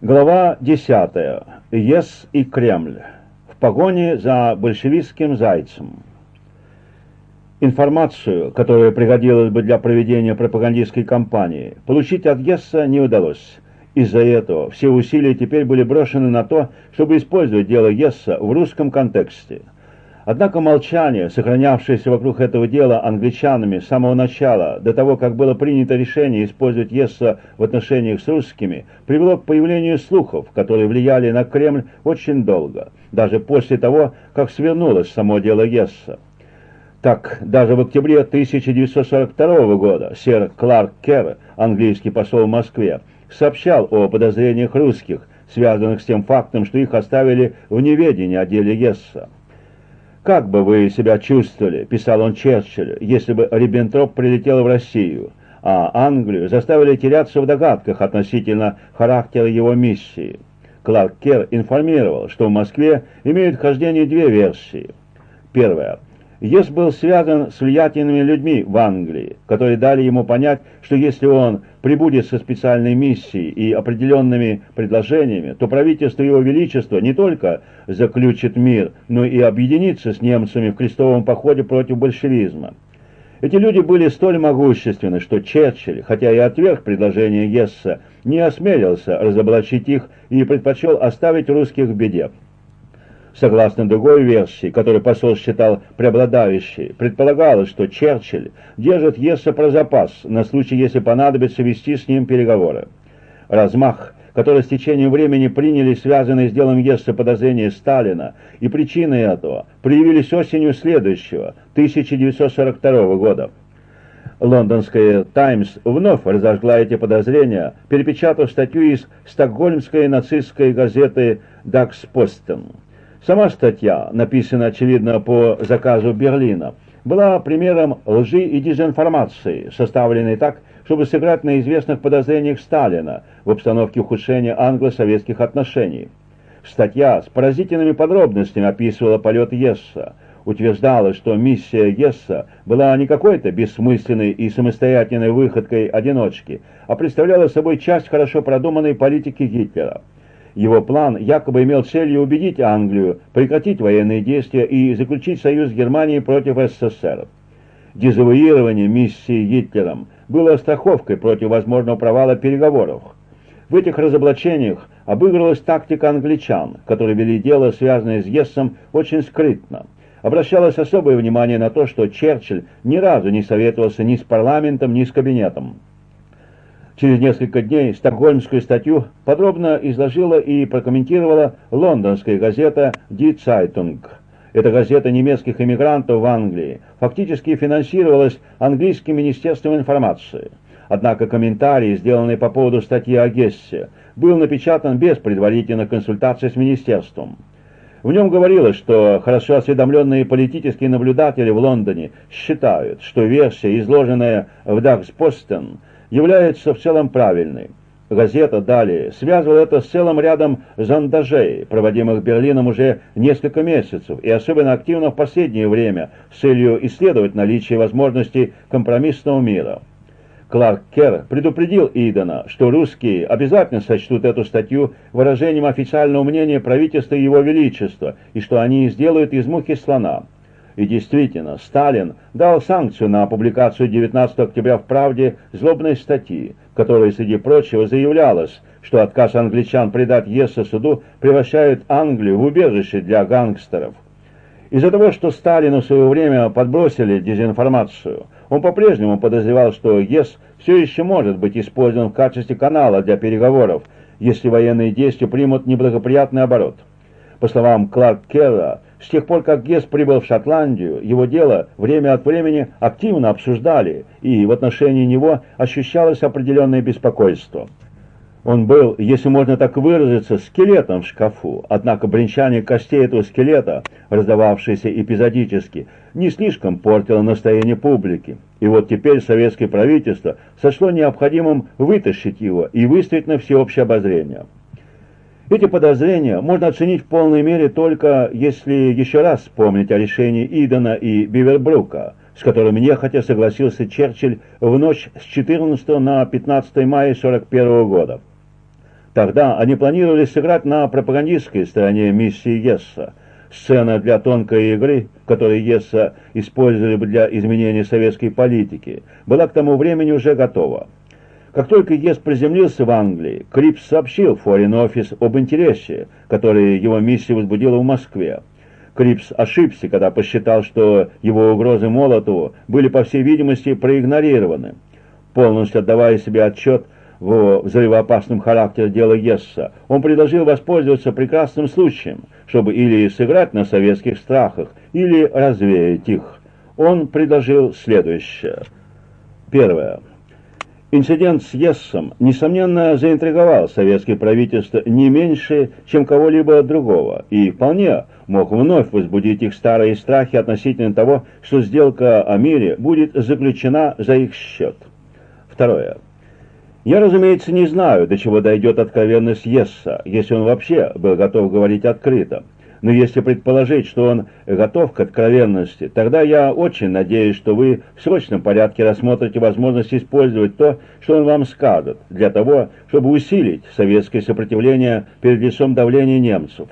Глава 10. ЕС и Кремль. В погоне за большевистским зайцем. Информацию, которая пригодилась бы для проведения пропагандистской кампании, получить от ЕСа не удалось. Из-за этого все усилия теперь были брошены на то, чтобы использовать дело ЕСа в русском контексте – Однако молчание, сохранявшееся вокруг этого дела англичанами с самого начала, до того, как было принято решение использовать Есса в отношениях с русскими, привело к появлению слухов, которые влияли на Кремль очень долго, даже после того, как свернулось само дело Есса. Так, даже в октябре 1942 года сэр Кларк Керр, английский посол в Москве, сообщал о подозрениях русских, связанных с тем фактом, что их оставили в неведении о деле Есса. «Как бы вы себя чувствовали, — писал он Черчиллю, — если бы Риббентроп прилетел в Россию, а Англию заставили теряться в догадках относительно характера его миссии?» Кларк Керр информировал, что в Москве имеют хождение две версии. Первая. Ес был связан с влиятельными людьми в Англии, которые дали ему понять, что если он прибудет со специальной миссией и определенными предложениями, то правительство Его Величества не только заключит мир, но и объединится с немцами в крестовом походе против большевизма. Эти люди были столь могущественны, что Черчилль, хотя и отверг предложение Гесса, не осмелился разоблачить их и предпочел оставить русских в беде. Согласно другой версии, которую посол считал преобладающей, предполагалось, что Черчилль держит Есса про запас на случай, если понадобится вести с ним переговоры. Размах, который с течением времени приняли связанные с делом Есса подозрения Сталина, и причины этого проявились осенью следующего, 1942 года. Лондонская «Таймс» вновь разожгла эти подозрения, перепечатав статью из стокгольмской нацистской газеты «Дакспостен». Сама статья, написанная, очевидно, по заказу Берлина, была примером лжи и дезинформации, составленной так, чтобы сыграть на известных подозрениях Сталина в обстановке ухудшения англо-советских отношений. Статья с поразительными подробностями описывала полет Есса, утверждала, что миссия Гесса была не какой-то бессмысленной и самостоятельной выходкой одиночки, а представляла собой часть хорошо продуманной политики Гитлера – его план якобы имел целью убедить Англию прекратить военные действия и заключить союз с Германией против СССР. Дезавуирование миссии Гитлером было страховкой против возможного провала переговоров. В этих разоблачениях обыгрывалась тактика англичан, которые вели дело, связанное с Ессом, очень скрытно. Обращалось особое внимание на то, что Черчилль ни разу не советовался ни с парламентом, ни с кабинетом. Через несколько дней стокгольмскую статью подробно изложила и прокомментировала лондонская газета Die Zeitung. Эта газета немецких эмигрантов в Англии фактически финансировалась английским министерством информации. Однако комментарий, сделанный по поводу статьи о Гессе, был напечатан без предварительных консультаций с министерством. В нем говорилось, что хорошо осведомленные политические наблюдатели в Лондоне считают, что версия, изложенная в Дагспостен, является в целом правильной. Газета далее связывала это с целым рядом зондажей, проводимых Берлином уже несколько месяцев, и особенно активно в последнее время, с целью исследовать наличие возможностей компромиссного мира. Кларк Керр предупредил Идена, что русские обязательно сочтут эту статью выражением официального мнения правительства Его Величества, и что они сделают из мухи слона. И действительно, Сталин дал санкцию на публикацию 19 октября в «Правде» злобной статьи, в которой, среди прочего, заявлялось, что отказ англичан предать ЕСа суду превращает Англию в убежище для гангстеров. Из-за того, что Сталину в свое время подбросили дезинформацию, он по-прежнему подозревал, что ЕС все еще может быть использован в качестве канала для переговоров, если военные действия примут неблагоприятный оборот. По словам Кларк Керра, с тех пор, как Гесс прибыл в Шотландию, его дело время от времени активно обсуждали, и в отношении него ощущалось определенное беспокойство. Он был, если можно так выразиться, скелетом в шкафу, однако бренчание костей этого скелета, раздававшееся эпизодически, не слишком портило настроение публики. И вот теперь советское правительство сошло необходимым вытащить его и выставить на всеобщее обозрение. Эти подозрения можно оценить в полной мере только если еще раз вспомнить о решении Идена и Бивербрука, с которыми нехотя согласился Черчилль в ночь с 14 на 15 мая 1941 года. Тогда они планировали сыграть на пропагандистской стороне миссии Гесса. Сцена для тонкой игры, которую Гесса использовали бы для изменения советской политики, была к тому времени уже готова. Как только Гесс приземлился в Англии, Крипс сообщил Foreign Office об интересе, который его миссия возбудила в Москве. Крипс ошибся, когда посчитал, что его угрозы Молотову были, по всей видимости, проигнорированы. Полностью отдавая себе отчет в взрывоопасном характере дела Гесса, он предложил воспользоваться прекрасным случаем, чтобы или сыграть на советских страхах, или развеять их. Он предложил следующее. Первое. Инцидент с Ессом, несомненно, заинтриговал советское правительство не меньше, чем кого-либо другого, и вполне мог вновь возбудить их старые страхи относительно того, что сделка о мире будет заключена за их счет. Второе. Я, разумеется, не знаю, до чего дойдет откровенность Есса, если он вообще был готов говорить открыто. Но если предположить, что он готов к откровенности, тогда я очень надеюсь, что вы в срочном порядке рассмотрите возможность использовать то, что он вам скажет, для того, чтобы усилить советское сопротивление перед лицом давления немцев.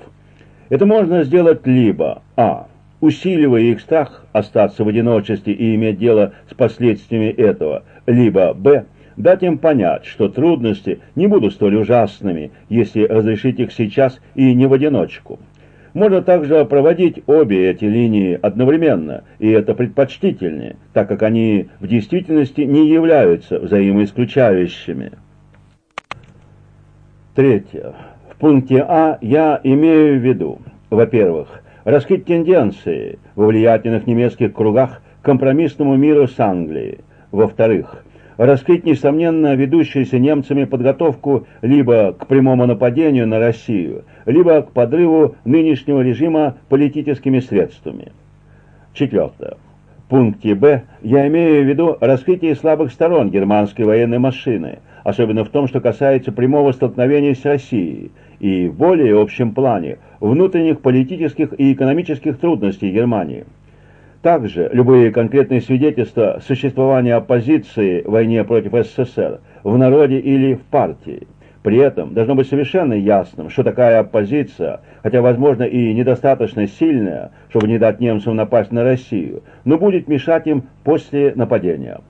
Это можно сделать либо а. усиливая их страх остаться в одиночестве и иметь дело с последствиями этого, либо б. дать им понять, что трудности не будут столь ужасными, если разрешить их сейчас и не в одиночку. Можно также проводить обе эти линии одновременно, и это предпочтительнее, так как они в действительности не являются взаимоисключающими. Третье. В пункте А я имею в виду, во-первых, раскрыть тенденции во влиятельных немецких кругах к компромиссному миру с Англией. Во-вторых, раскрыть, несомненно, ведущуюся немцами подготовку либо к прямому нападению на Россию, либо к подрыву нынешнего режима политическими средствами. Четвертое. В пункте «Б» я имею в виду раскрытие слабых сторон германской военной машины, особенно в том, что касается прямого столкновения с Россией, и в более общем плане внутренних политических и экономических трудностей Германии – также любые конкретные свидетельства существования оппозиции в войне против СССР в народе или в партии. При этом должно быть совершенно ясным, что такая оппозиция, хотя, возможно, и недостаточно сильная, чтобы не дать немцам напасть на Россию, но будет мешать им после нападения.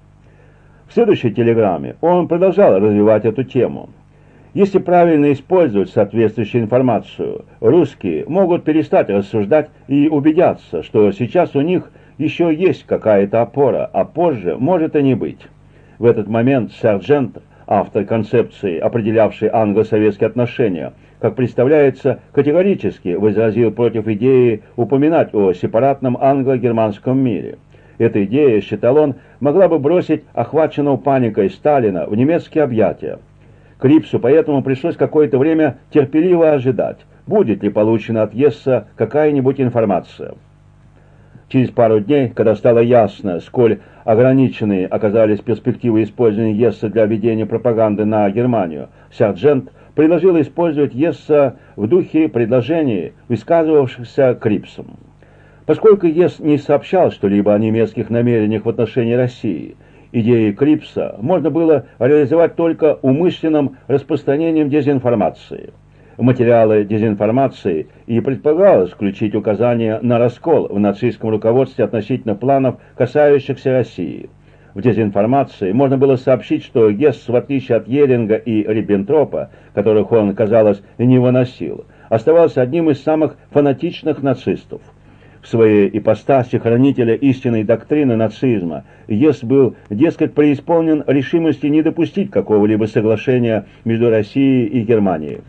В следующей телеграмме он продолжал развивать эту тему. Если правильно использовать соответствующую информацию, русские могут перестать рассуждать и убедятся, что сейчас у них еще есть какая-то опора, а позже может и не быть. В этот момент Сержант, автор концепции, определявшей англо-советские отношения, как представляется, категорически возразил против идеи упоминать о сепаратном англо-германском мире. Эта идея, считал он, могла бы бросить охваченного паникой Сталина в немецкие объятия. Крипсу поэтому пришлось какое-то время терпеливо ожидать, будет ли получена от Есса какая-нибудь информация. Через пару дней, когда стало ясно, сколь ограниченные оказались перспективы использования ЕСа для ведения пропаганды на Германию, Сержант предложил использовать ЕСа в духе предложений, высказывавшихся Крипсом. Поскольку ЕС не сообщал что-либо о немецких намерениях в отношении России, идеи Крипса можно было реализовать только умышленным распространением дезинформации – материалы дезинформации и предполагалось включить указания на раскол в нацистском руководстве относительно планов, касающихся России. В дезинформации можно было сообщить, что Гесс, в отличие от Еринга и Риббентропа, которых он, казалось, не выносил, оставался одним из самых фанатичных нацистов. В своей ипостаси хранителя истинной доктрины нацизма Ес был, дескать, преисполнен решимости не допустить какого-либо соглашения между Россией и Германией.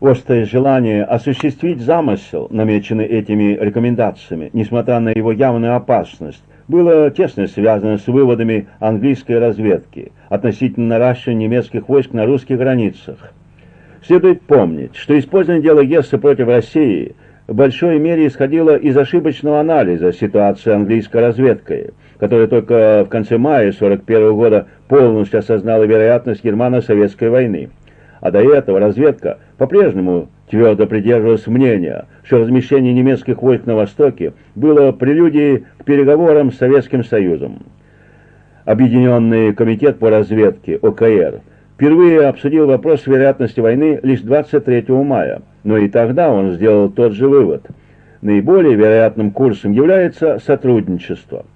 Острое желание осуществить замысел, намеченный этими рекомендациями, несмотря на его явную опасность, было тесно связано с выводами английской разведки относительно наращивания немецких войск на русских границах. Следует помнить, что использование дела Гесса против России в большой мере исходило из ошибочного анализа ситуации английской разведкой, которая только в конце мая 1941 года полностью осознала вероятность германо-советской войны. А до этого разведка по-прежнему твердо придерживалась мнения, что размещение немецких войск на Востоке было прелюдией к переговорам с Советским Союзом. Объединенный комитет по разведке ОКР впервые обсудил вопрос вероятности войны лишь 23 мая, но и тогда он сделал тот же вывод. Наиболее вероятным курсом является сотрудничество.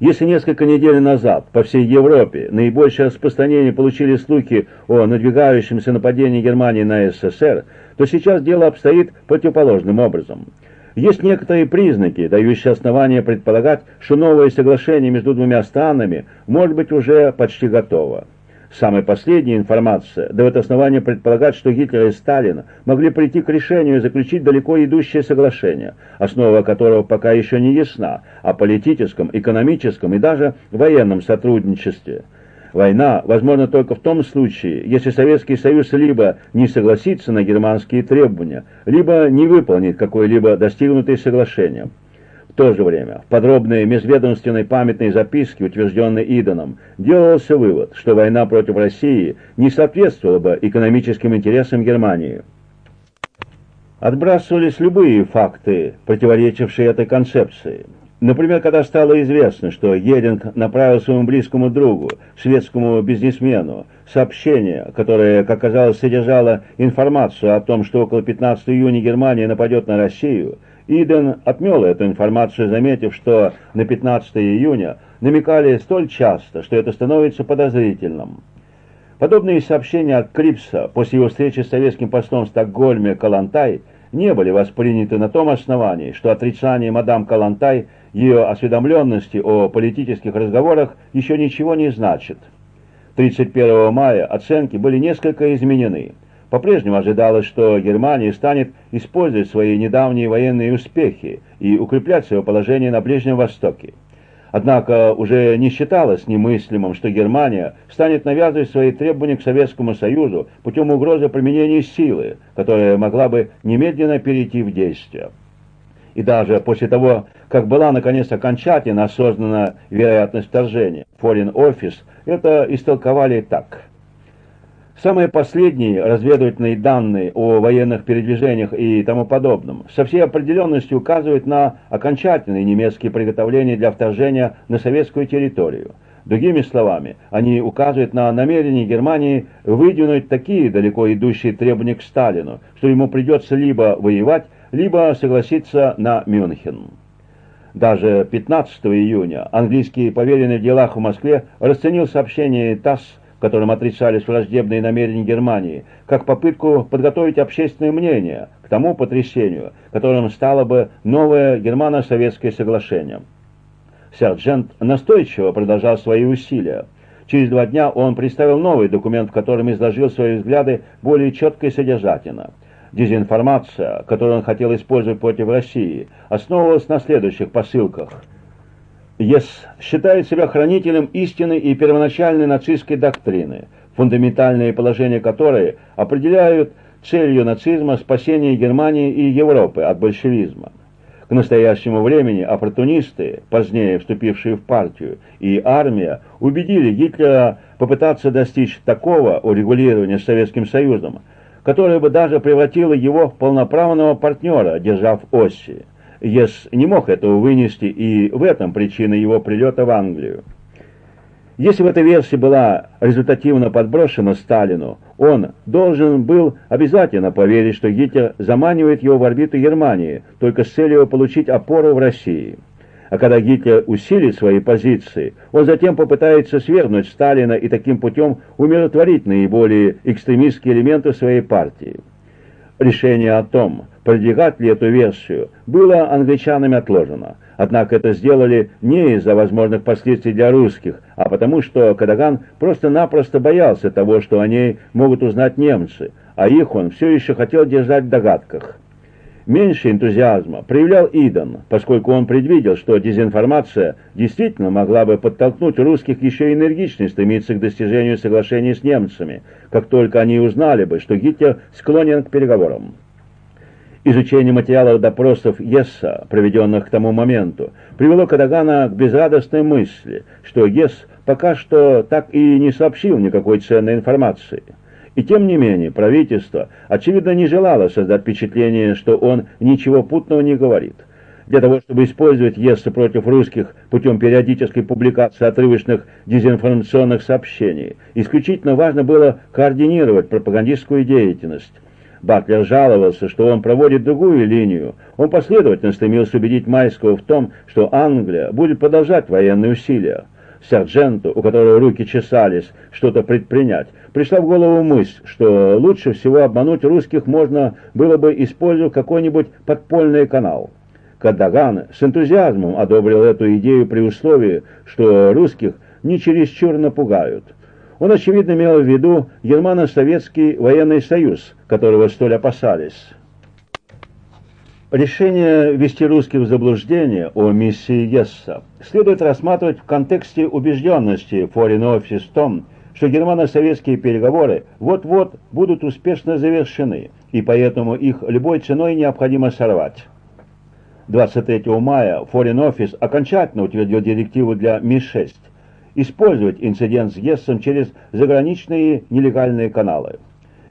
Если несколько недель назад по всей Европе наибольшее распространение получили слухи о надвигающемся нападении Германии на СССР, то сейчас дело обстоит противоположным образом. Есть некоторые признаки, дающие основания предполагать, что новое соглашение между двумя странами может быть уже почти готово. Самая последняя информация дает основание предполагать, что Гитлер и Сталин могли прийти к решению заключить далеко идущее соглашение, основа которого пока еще не ясна, о политическом, экономическом и даже военном сотрудничестве. Война возможна только в том случае, если Советский Союз либо не согласится на германские требования, либо не выполнит какое-либо достигнутое соглашение то же время в подробной межведомственной памятной записке, утвержденной Идоном, делался вывод, что война против России не соответствовала бы экономическим интересам Германии. Отбрасывались любые факты, противоречившие этой концепции. Например, когда стало известно, что Геринг направил своему близкому другу, шведскому бизнесмену, сообщение, которое, как оказалось, содержало информацию о том, что около 15 июня Германия нападет на Россию, Иден отмел эту информацию, заметив, что на 15 июня намекали столь часто, что это становится подозрительным. Подобные сообщения от Крипса после его встречи с советским послом в Стокгольме Калантай не были восприняты на том основании, что отрицание мадам Калантай ее осведомленности о политических разговорах еще ничего не значит. 31 мая оценки были несколько изменены – по-прежнему ожидалось, что Германия станет использовать свои недавние военные успехи и укреплять свое положение на Ближнем Востоке. Однако уже не считалось немыслимым, что Германия станет навязывать свои требования к Советскому Союзу путем угрозы применения силы, которая могла бы немедленно перейти в действие. И даже после того, как была наконец окончательно осознана вероятность вторжения, Foreign Office это истолковали так – Самые последние разведывательные данные о военных передвижениях и тому подобном со всей определенностью указывают на окончательные немецкие приготовления для вторжения на советскую территорию. Другими словами, они указывают на намерение Германии выдвинуть такие далеко идущие требования к Сталину, что ему придется либо воевать, либо согласиться на Мюнхен. Даже 15 июня английский поверенный в делах в Москве расценил сообщение ТАСС которым отрицались враждебные намерения Германии, как попытку подготовить общественное мнение к тому потрясению, которым стало бы новое германо-советское соглашение. Сержант настойчиво продолжал свои усилия. Через два дня он представил новый документ, в котором изложил свои взгляды более четко и содержательно. Дезинформация, которую он хотел использовать против России, основывалась на следующих посылках – ЕС считает себя хранителем истины и первоначальной нацистской доктрины, фундаментальные положения которой определяют целью нацизма спасение Германии и Европы от большевизма. К настоящему времени оппортунисты, позднее вступившие в партию, и армия убедили Гитлера попытаться достичь такого урегулирования с Советским Союзом, которое бы даже превратило его в полноправного партнера, держав оси. Ес не мог этого вынести, и в этом причина его прилета в Англию. Если бы эта версия была результативно подброшена Сталину, он должен был обязательно поверить, что Гитлер заманивает его в орбиту Германии, только с целью получить опору в России. А когда Гитлер усилит свои позиции, он затем попытается свергнуть Сталина и таким путем умиротворить наиболее экстремистские элементы своей партии. Решение о том, продвигать ли эту версию, было англичанами отложено. Однако это сделали не из-за возможных последствий для русских, а потому что Кадаган просто-напросто боялся того, что о ней могут узнать немцы, а их он все еще хотел держать в догадках. Меньше энтузиазма проявлял Идан, поскольку он предвидел, что дезинформация действительно могла бы подтолкнуть русских еще энергичнее стремиться к достижению соглашений с немцами, как только они узнали бы, что Гитлер склонен к переговорам. Изучение материалов допросов Есса, проведенных к тому моменту, привело Кадагана к безрадостной мысли, что Ес пока что так и не сообщил никакой ценной информации. И тем не менее, правительство, очевидно, не желало создать впечатление, что он ничего путного не говорит. для того, чтобы использовать ЕС против русских путем периодической публикации отрывочных дезинформационных сообщений. Исключительно важно было координировать пропагандистскую деятельность. Батлер жаловался, что он проводит другую линию. Он последовательно стремился убедить Майского в том, что Англия будет продолжать военные усилия. Сержанту, у которого руки чесались что-то предпринять, пришла в голову мысль, что лучше всего обмануть русских можно было бы, используя какой-нибудь подпольный канал. Кадаган с энтузиазмом одобрил эту идею при условии, что русских не чересчур напугают. Он, очевидно, имел в виду Германо-Советский военный союз, которого столь опасались. Решение ввести русских в заблуждение о миссии Гесса следует рассматривать в контексте убежденности Foreign Office в том, что германо-советские переговоры вот-вот будут успешно завершены, и поэтому их любой ценой необходимо сорвать. 23 мая Foreign Office окончательно утвердил директиву для МИ-6 использовать инцидент с Гессом через заграничные нелегальные каналы.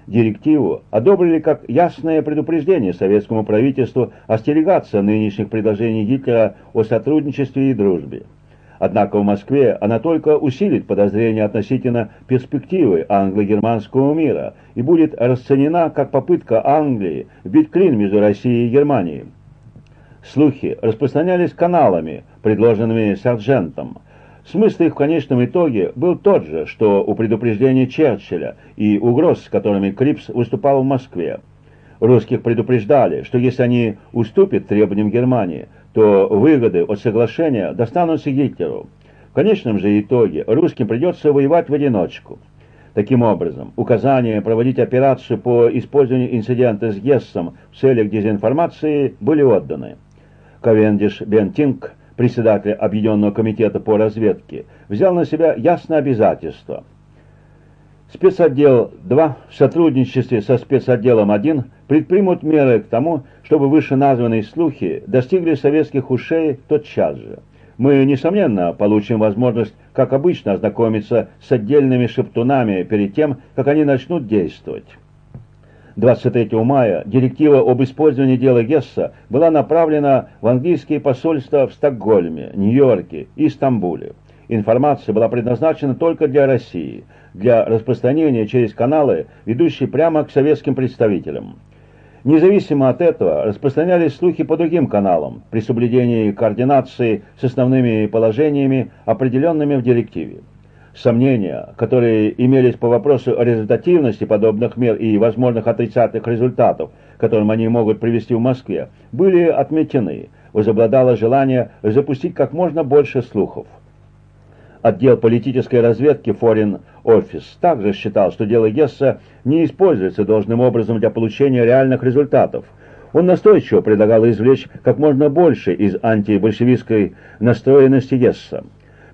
Директиву одобрили как ясное предупреждение советскому правительству остерегаться нынешних предложений Гитлера о сотрудничестве и дружбе. Однако в Москве она только усилит подозрения относительно перспективы англо-германского мира и будет расценена как попытка Англии вбить клин между Россией и Германией. Слухи распространялись каналами, предложенными сержантом. Смысл их в конечном итоге был тот же, что у предупреждения Черчилля и угроз, с которыми Крипс выступал в Москве. Русских предупреждали, что если они уступят требованиям Германии, то выгоды от соглашения достанутся Гитлеру. В конечном же итоге русским придется воевать в одиночку. Таким образом, указания проводить операцию по использованию инцидента с Гессом в целях дезинформации были отданы. Ковендиш Бентинг, председатель Объединенного комитета по разведке, взял на себя ясное обязательство. Спецотдел 2 в сотрудничестве со спецотделом 1 предпримут меры к тому, чтобы вышеназванные слухи достигли советских ушей тотчас же. Мы, несомненно, получим возможность, как обычно, ознакомиться с отдельными шептунами перед тем, как они начнут действовать. 23 мая директива об использовании дела Гесса была направлена в английские посольства в Стокгольме, Нью-Йорке и Стамбуле. Информация была предназначена только для России, для распространения через каналы, ведущие прямо к советским представителям. Независимо от этого, распространялись слухи по другим каналам, при соблюдении координации с основными положениями, определенными в директиве. Сомнения, которые имелись по вопросу результативности подобных мер и возможных отрицательных результатов, к которым они могут привести в Москве, были отметены. Возобладало желание запустить как можно больше слухов. Отдел политической разведки Foreign Office также считал, что дело Гесса не используется должным образом для получения реальных результатов. Он настойчиво предлагал извлечь как можно больше из антибольшевистской настроенности Гесса.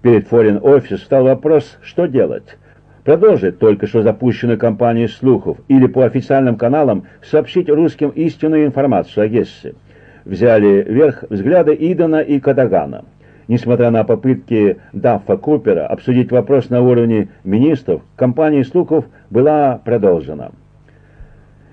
Перед Foreign Office стал вопрос, что делать. Продолжить только что запущенную кампанию слухов или по официальным каналам сообщить русским истинную информацию о Гессе. Взяли верх взгляды Идона и Кадагана. Несмотря на попытки Даффа Купера обсудить вопрос на уровне министров, кампания слухов была продолжена.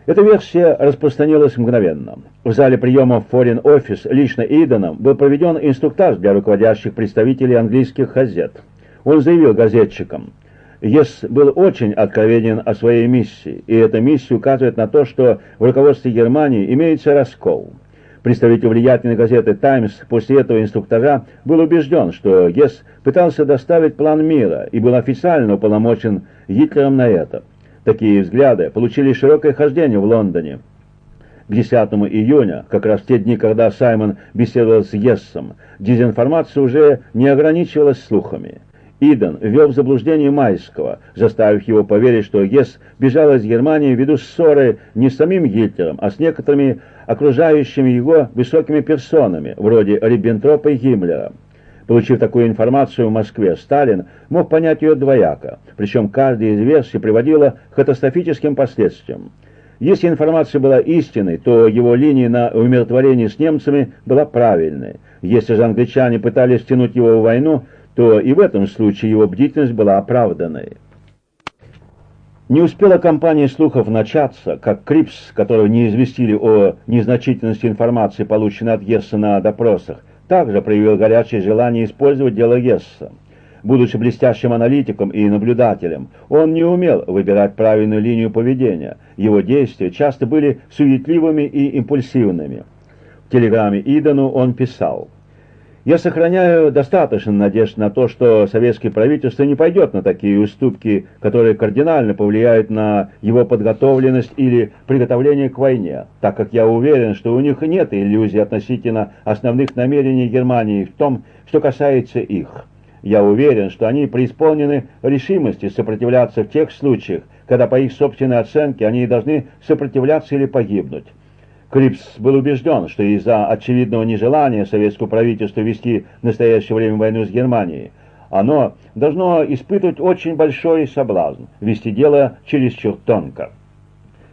Эта версия распространилась мгновенно. В зале приема Foreign Office лично Иденом был проведен инструктаж для руководящих представителей английских газет. Он заявил газетчикам, Ес был очень откровенен о своей миссии, и эта миссия указывает на то, что в руководстве Германии имеется раскол. Представитель влиятельной газеты «Таймс» после этого инструктажа был убежден, что Ес пытался доставить план мира и был официально уполномочен Гитлером на это. Такие взгляды получили широкое хождение в Лондоне. К 10 июня, как раз в те дни, когда Саймон беседовал с Ессом, дезинформация уже не ограничивалась слухами. Иден ввел в заблуждение Майского, заставив его поверить, что Гесс бежал из Германии ввиду ссоры не с самим Гитлером, а с некоторыми окружающими его высокими персонами, вроде Риббентропа и Гиммлера. Получив такую информацию в Москве, Сталин мог понять ее двояко, причем каждая из версий приводила к катастрофическим последствиям. Если информация была истинной, то его линия на умиротворение с немцами была правильной. Если же англичане пытались втянуть его в войну, то и в этом случае его бдительность была оправданной. Не успела кампания слухов начаться, как Крипс, которого не известили о незначительности информации, полученной от Гесса на допросах, также проявил горячее желание использовать дело Гесса. Будучи блестящим аналитиком и наблюдателем, он не умел выбирать правильную линию поведения. Его действия часто были суетливыми и импульсивными. В телеграмме Идану он писал – я сохраняю достаточно надежд на то, что советское правительство не пойдет на такие уступки, которые кардинально повлияют на его подготовленность или приготовление к войне, так как я уверен, что у них нет иллюзий относительно основных намерений Германии в том, что касается их. Я уверен, что они преисполнены решимости сопротивляться в тех случаях, когда по их собственной оценке они должны сопротивляться или погибнуть. Крипс был убежден, что из-за очевидного нежелания советского правительства вести в настоящее время войну с Германией, оно должно испытывать очень большой соблазн вести дело чересчур тонко.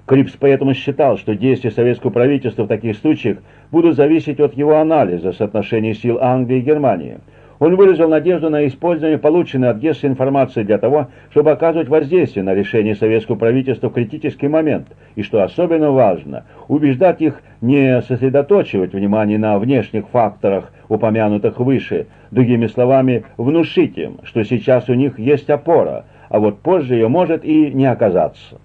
Крипс поэтому считал, что действия советского правительства в таких случаях будут зависеть от его анализа соотношений сил Англии и Германии – он выразил надежду на использование полученной от Гесса информации для того, чтобы оказывать воздействие на решение советского правительства в критический момент, и, что особенно важно, убеждать их не сосредоточивать внимание на внешних факторах, упомянутых выше, другими словами, внушить им, что сейчас у них есть опора, а вот позже ее может и не оказаться.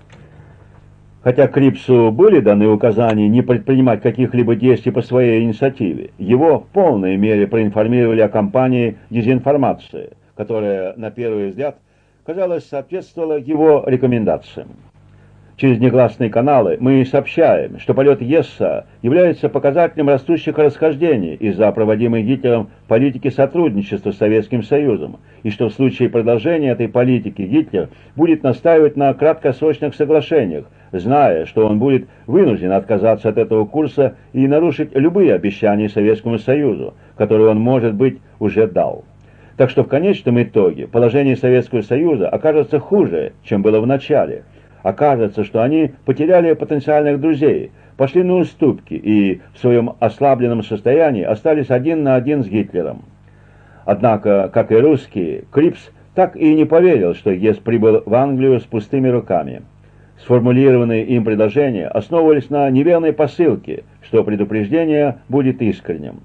Хотя Крипсу были даны указания не предпринимать каких-либо действий по своей инициативе, его в полной мере проинформировали о кампании дезинформации, которая, на первый взгляд, казалось, соответствовала его рекомендациям. Через негласные каналы мы сообщаем, что полет Есса является показателем растущих расхождений из-за проводимой Гитлером политики сотрудничества с Советским Союзом, и что в случае продолжения этой политики Гитлер будет настаивать на краткосрочных соглашениях, зная, что он будет вынужден отказаться от этого курса и нарушить любые обещания Советскому Союзу, которые он, может быть, уже дал. Так что в конечном итоге положение Советского Союза окажется хуже, чем было в начале. Окажется, что они потеряли потенциальных друзей, пошли на уступки и в своем ослабленном состоянии остались один на один с Гитлером. Однако, как и русские, Крипс так и не поверил, что Гесс прибыл в Англию с пустыми руками. Сформулированные им предложения основывались на неверной посылке, что предупреждение будет искренним.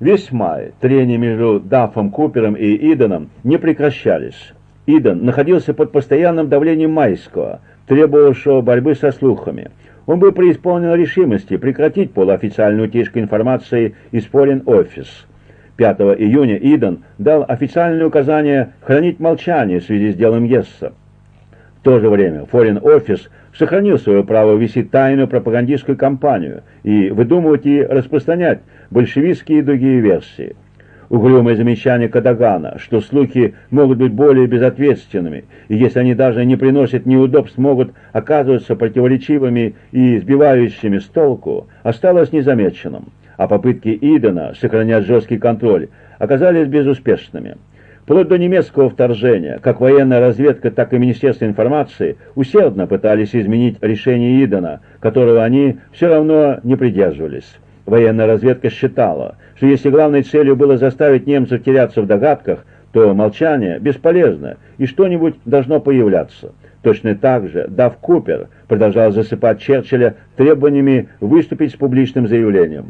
Весь май трения между Даффом Купером и Иденом не прекращались. Иден находился под постоянным давлением Майского, требовавшего борьбы со слухами. Он был преисполнен решимости прекратить полуофициальную утечку информации из Foreign Office. 5 июня Иден дал официальное указание хранить молчание в связи с делом Есса то же время Foreign Office сохранил свое право вести тайную пропагандистскую кампанию и выдумывать и распространять большевистские и другие версии. Угрюмое замечание Кадагана, что слухи могут быть более безответственными, и если они даже не приносят неудобств, могут оказываться противоречивыми и сбивающими с толку, осталось незамеченным, а попытки Идена сохранять жесткий контроль оказались безуспешными. Вплоть до немецкого вторжения, как военная разведка, так и Министерство информации усердно пытались изменить решение Идена, которого они все равно не придерживались. Военная разведка считала, что если главной целью было заставить немцев теряться в догадках, то молчание бесполезно, и что-нибудь должно появляться. Точно так же Дав Купер продолжал засыпать Черчилля требованиями выступить с публичным заявлением.